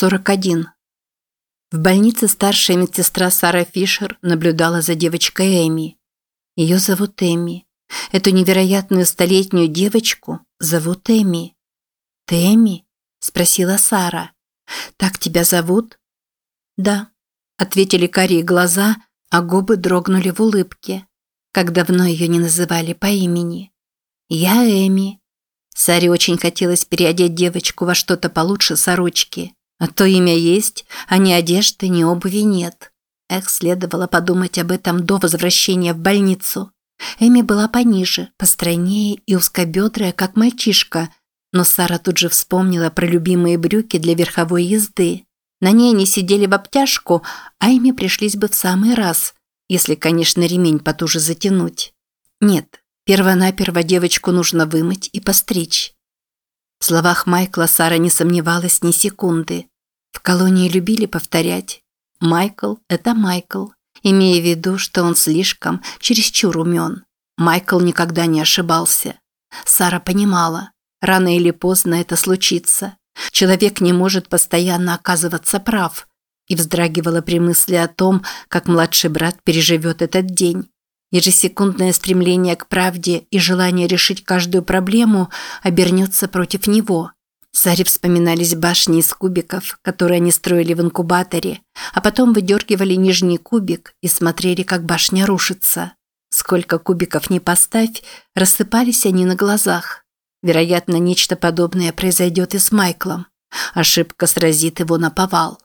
41. В больнице старшая медсестра Сара Фишер наблюдала за девочкой Эми. Ее зовут Эми. Эту невероятную столетнюю девочку зовут Эми. «Ты Эми?» – спросила Сара. «Так тебя зовут?» «Да», – ответили карие глаза, а губы дрогнули в улыбке. Как давно ее не называли по имени. «Я Эми». Саре очень хотелось переодеть девочку во что-то получше сорочки – а то имя есть, а ни одежды, ни обуви нет. Эх, следовало подумать об этом до возвращения в больницу. Эми была пониже, постройнее и узкобедрая, как мальчишка, но Сара тут же вспомнила про любимые брюки для верховой езды. На ней они сидели в обтяжку, а Эми пришлись бы в самый раз, если, конечно, ремень потуже затянуть. Нет, первонаперво девочку нужно вымыть и постричь. В словах Майкла Сара не сомневалась ни секунды. В колонии любили повторять «Майкл – это Майкл», имея в виду, что он слишком, чересчур умен. Майкл никогда не ошибался. Сара понимала, рано или поздно это случится. Человек не может постоянно оказываться прав и вздрагивала при мысли о том, как младший брат переживет этот день. Ежесекундное стремление к правде и желание решить каждую проблему обернется против него. Саре вспоминались башни из кубиков, которые они строили в инкубаторе, а потом выдергивали нижний кубик и смотрели, как башня рушится. Сколько кубиков не поставь, рассыпались они на глазах. Вероятно, нечто подобное произойдет и с Майклом. Ошибка сразит его на повал.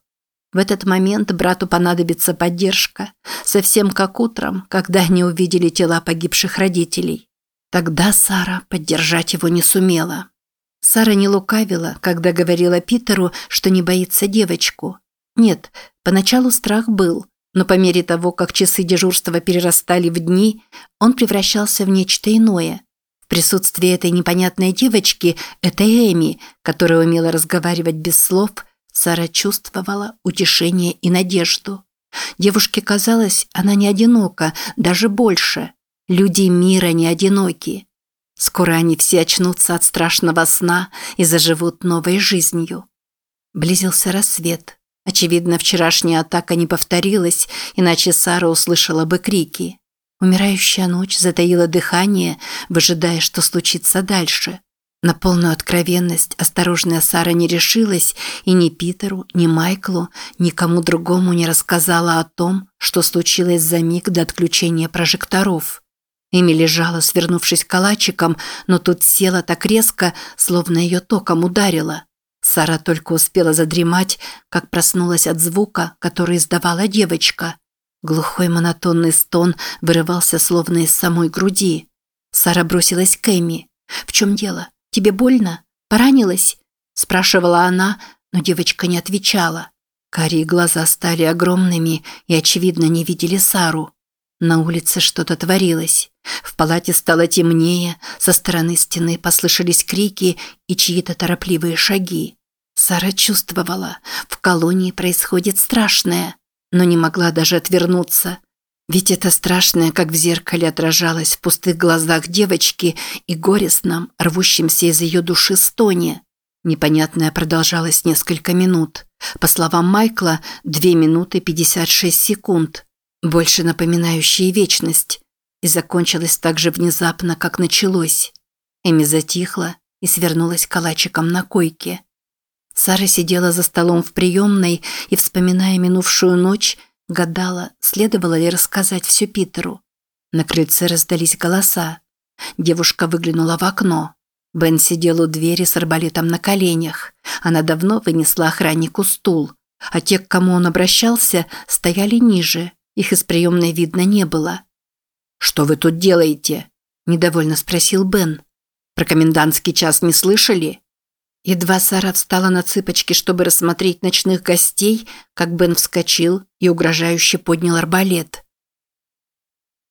В этот момент брату понадобится поддержка, совсем как утром, когда они увидели тела погибших родителей. Тогда Сара поддержать его не сумела. Сара не лукавила, когда говорила Питеру, что не боится девочку. Нет, поначалу страх был, но по мере того, как часы дежурства перерастали в дни, он превращался в нечто иное. В присутствии этой непонятной девочки, этой Эми, которая умела разговаривать без слов – Сара чувствовала утешение и надежду. Девушке казалось, она не одинока, даже больше. Люди мира не одиноки. Скоро они все очнутся от страшного сна и заживут новой жизнью. Близился рассвет. Очевидно, вчерашняя атака не повторилась, иначе Сара услышала бы крики. Умирающая ночь затаила дыхание, выжидая, что случится дальше. На полную откровенность осторожная Сара не решилась и ни Питеру, ни Майклу, никому другому не рассказала о том, что случилось за миг до отключения прожекторов. Эми лежала, свернувшись калачиком, но тут села так резко, словно ее током ударило. Сара только успела задремать, как проснулась от звука, который издавала девочка. Глухой монотонный стон вырывался словно из самой груди. Сара бросилась к Эми. «В чем дело? «Тебе больно? Поранилась?» – спрашивала она, но девочка не отвечала. Карие глаза стали огромными и, очевидно, не видели Сару. На улице что-то творилось. В палате стало темнее, со стороны стены послышались крики и чьи-то торопливые шаги. Сара чувствовала, в колонии происходит страшное, но не могла даже отвернуться – ведь это страшное, как в зеркале, отражалось в пустых глазах девочки и горестном, рвущемся из ее души стоне. Непонятное продолжалось несколько минут. По словам Майкла, 2 минуты 56 секунд, больше напоминающие вечность. И закончилось так же внезапно, как началось. Эми затихла и свернулась калачиком на койке. Сара сидела за столом в приемной и, вспоминая минувшую ночь, Гадала, следовало ли рассказать все Питеру. На крыльце раздались голоса. Девушка выглянула в окно. Бен сидел у двери с арбалетом на коленях. Она давно вынесла охраннику стул. А те, к кому он обращался, стояли ниже. Их из приемной видно не было. «Что вы тут делаете?» – недовольно спросил Бен. «Про комендантский час не слышали?» Едва Сара встала на цыпочки, чтобы рассмотреть ночных гостей, как Бен вскочил и угрожающе поднял арбалет.